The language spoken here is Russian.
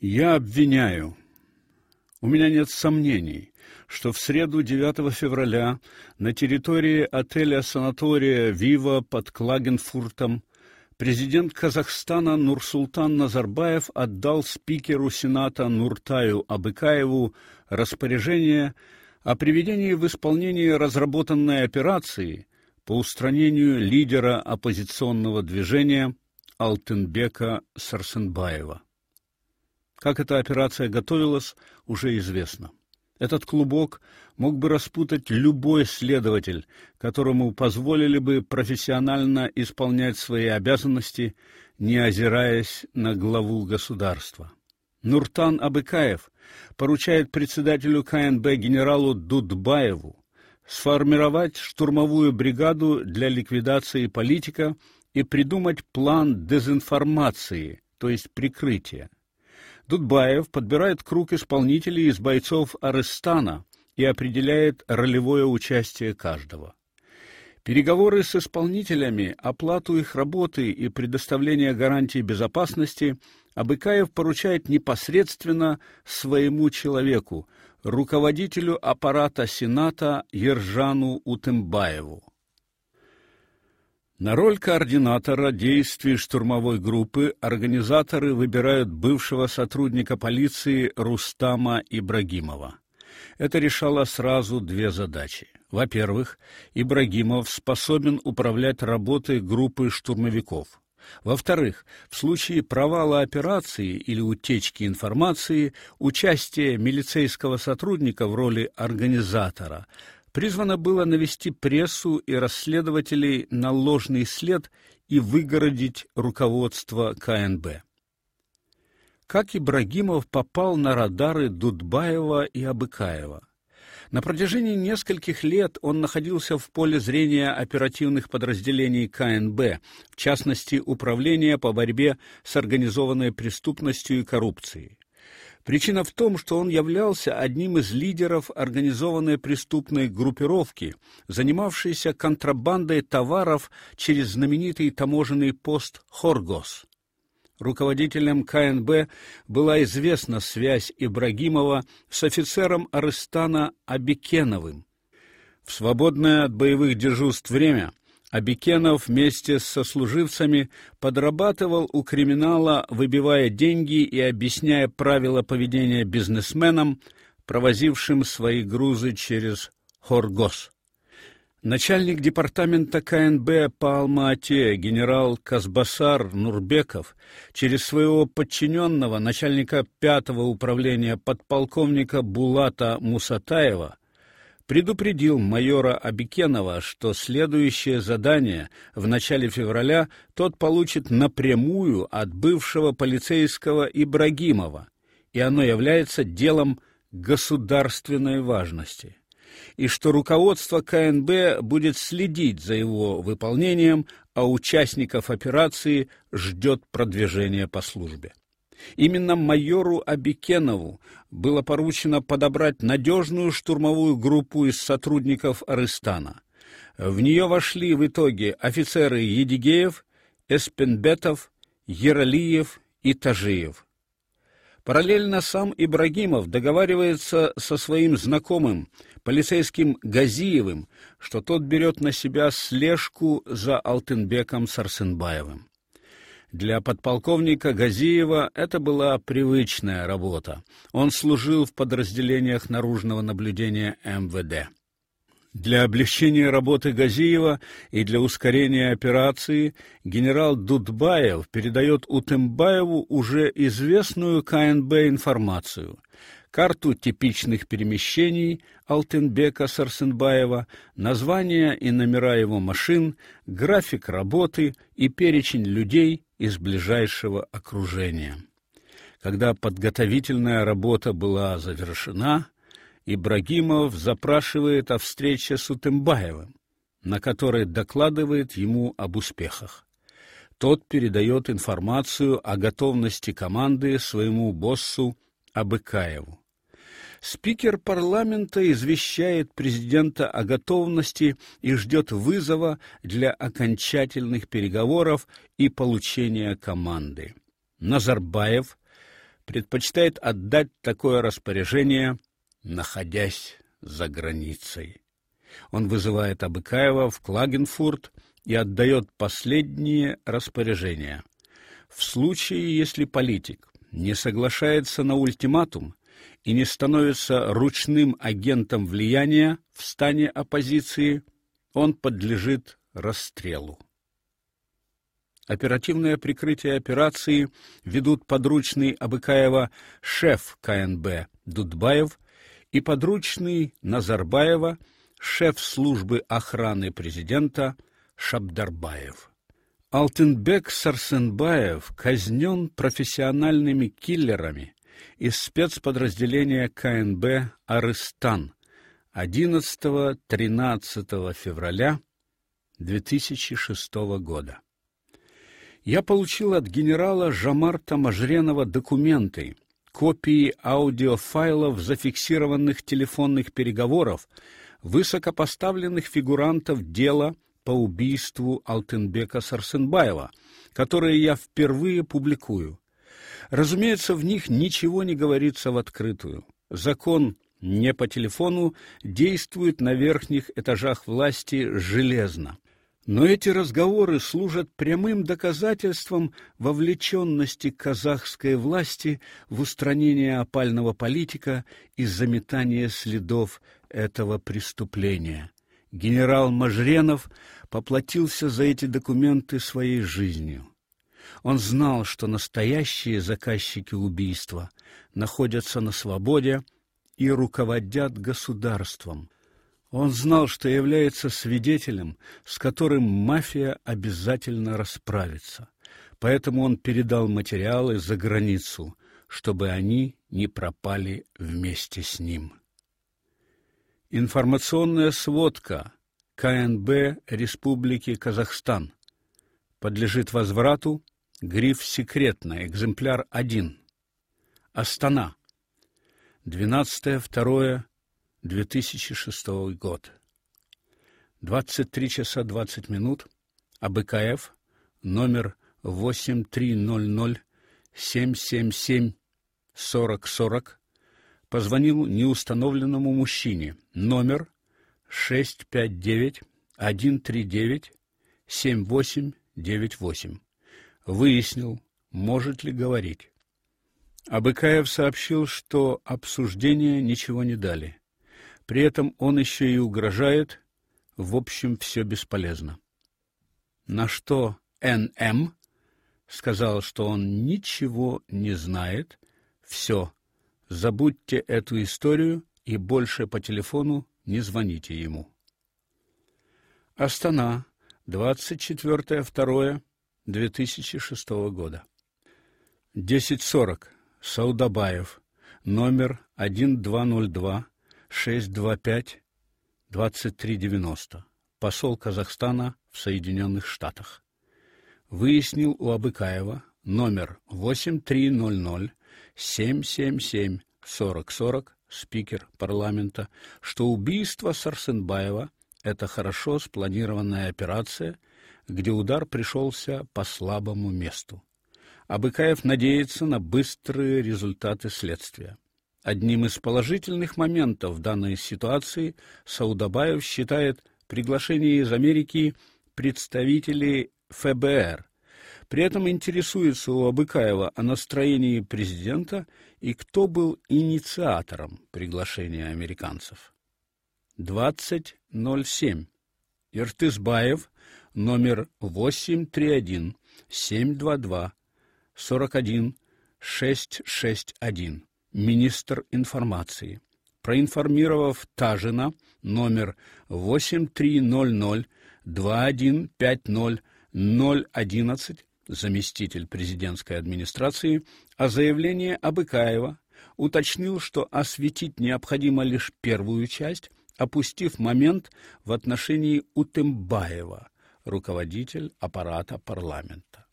Я обвиняю. У меня нет сомнений, что в среду 9 февраля на территории отеля-санатория Вива под Клагенфуртом президент Казахстана Нурсултан Назарбаев отдал спикеру Сената Нуртаю Абыкаеву распоряжение о приведении в исполнение разработанной операции по устранению лидера оппозиционного движения Алтынбека Сарсенбаева. Как эта операция готовилась, уже известно. Этот клубок мог бы распутать любой следователь, которому позволили бы профессионально исполнять свои обязанности, не озираясь на главу государства. Нуртан Абыкаев поручает председателю КНБ генералу Дудбаеву сформировать штурмовую бригаду для ликвидации политика и придумать план дезинформации, то есть прикрытия. Дудбаев подбирает круг исполнителей из бойцов Арестана и определяет ролевое участие каждого. Переговоры с исполнителями, оплату их работы и предоставление гарантий безопасности Абыкаев поручает непосредственно своему человеку, руководителю аппарата Сената Ержану Утымбаеву. На роль координатора действий штурмовой группы организаторы выбирают бывшего сотрудника полиции Рустама Ибрагимова. Это решало сразу две задачи. Во-первых, Ибрагимов способен управлять работой группы штурмовиков. Во-вторых, в случае провала операции или утечки информации, участие милицейского сотрудника в роли организатора призвано было навести прессу и расследователей на ложный след и выгородить руководство КНБ. Как Ибрагимов попал на радары Дудбаева и Абыкаева? На протяжении нескольких лет он находился в поле зрения оперативных подразделений КНБ, в частности, Управления по борьбе с организованной преступностью и коррупцией. Причина в том, что он являлся одним из лидеров организованной преступной группировки, занимавшейся контрабандой товаров через знаменитый таможенный пост Хоргос. Руководителям КНБ была известна связь Ибрагимова с офицером Арыстана Абикеновым. В свободное от боевых дежурств время Абикенов вместе с сослуживцами подрабатывал у криминала, выбивая деньги и объясняя правила поведения бизнесменам, провозившим свои грузы через Хоргос. Начальник департамента КНБ по Алма-Ате генерал Казбасар Нурбеков через своего подчиненного, начальника пятого управления подполковника Булата Мусатаева, предупредил майора Абикенова, что следующее задание в начале февраля тот получит напрямую от бывшего полицейского Ибрагимова, и оно является делом государственной важности и что руководство КНБ будет следить за его выполнением, а участников операции ждет продвижение по службе. Именно майору Абикенову было поручено подобрать надежную штурмовую группу из сотрудников Арыстана. В нее вошли в итоге офицеры Едигеев, Эспенбетов, Ералиев и Тажиев. Параллельно сам Ибрагимов договаривается со своим знакомым, полицейским Газиевым, что тот берет на себя слежку за Алтынбеком Сарсенбаевым. Для подполковника Газиева это была привычная работа. Он служил в подразделениях наружного наблюдения МВД. Для облегчения работы Газиева и для ускорения операции генерал Дудбаев передает Утымбаеву уже известную КНБ информацию – карту типичных перемещений Алтынбека Сарсенбаева, названия и номера его машин, график работы и перечень людей из ближайшего окружения. Когда подготовительная работа была завершена, Ибрагимов запрашивает о встрече с Утымбаевым, на которой докладывает ему об успехах. Тот передает информацию о готовности команды своему боссу Абыкаеву. Спикер парламента извещает президента о готовности и ждет вызова для окончательных переговоров и получения команды. Назарбаев предпочитает отдать такое распоряжение, находясь за границей. Он вызывает Абыкаева в Клагенфурт и отдает последние распоряжения. В случае, если политик не соглашается на ультиматум и не становится ручным агентом влияния в стане оппозиции, он подлежит расстрелу. Оперативное прикрытие операции ведут подручный Абыкаева шеф КНБ Дудбаев и подручный Назарбаева шеф службы охраны президента Шабдарбаев. Алтынбек Сарсенбаев казнен профессиональными киллерами из спецподразделения КНБ Арыстан 11-13 февраля 2006 года. Я получил от генерала Жамарта Мажренова документы, копии аудиофайлов зафиксированных телефонных переговоров высокопоставленных фигурантов дела по убийству Алтынбека Сарсенбаева, которые я впервые публикую. Разумеется, в них ничего не говорится в открытую. Закон не по телефону действует на верхних этажах власти железно. Но эти разговоры служат прямым доказательством вовлеченности казахской власти в устранение опального политика и заметание следов этого преступления. Генерал Мажренов поплатился за эти документы своей жизнью. Он знал, что настоящие заказчики убийства находятся на свободе и руководят государством. Он знал, что является свидетелем, с которым мафия обязательно расправится. Поэтому он передал материалы за границу, чтобы они не пропали вместе с ним. Информационная сводка КНБ Республики Казахстан подлежит возврату. Гриф секретно, экземпляр 1. Астана. 12.02.2006 год. 23 часа 20 минут. АБКФ номер 8300 777 4040 позвонил неустановленному мужчине. Номер 659-139-7898. Выяснил, может ли говорить. Абыкаев сообщил, что обсуждения ничего не дали. При этом он еще и угрожает, в общем, все бесполезно. На что НМ сказал, что он ничего не знает, все Забудьте эту историю и больше по телефону не звоните ему. Астана, 24.02.2006 года. 10.40. Саудабаев, номер 1202-625-2390. Посол Казахстана в Соединенных Штатах. Выяснил у Абыкаева номер 8300 777-4040, спикер парламента, что убийство Сарсенбаева – это хорошо спланированная операция, где удар пришелся по слабому месту. Абыкаев надеется на быстрые результаты следствия. Одним из положительных моментов данной ситуации Саудабаев считает приглашение из Америки представителей ФБР при этом интересуется у Абыкаева о настроении президента и кто был инициатором приглашения американцев. 20.07. Иртысбаев, номер 831 722 41 661. Министр информации. Проинформировав Тажина, номер 8300 2150 011 заместитель президентской администрации, о заявлении Абыкаева, уточнил, что осветить необходимо лишь первую часть, опустив момент в отношении Утымбаева, руководитель аппарата парламента.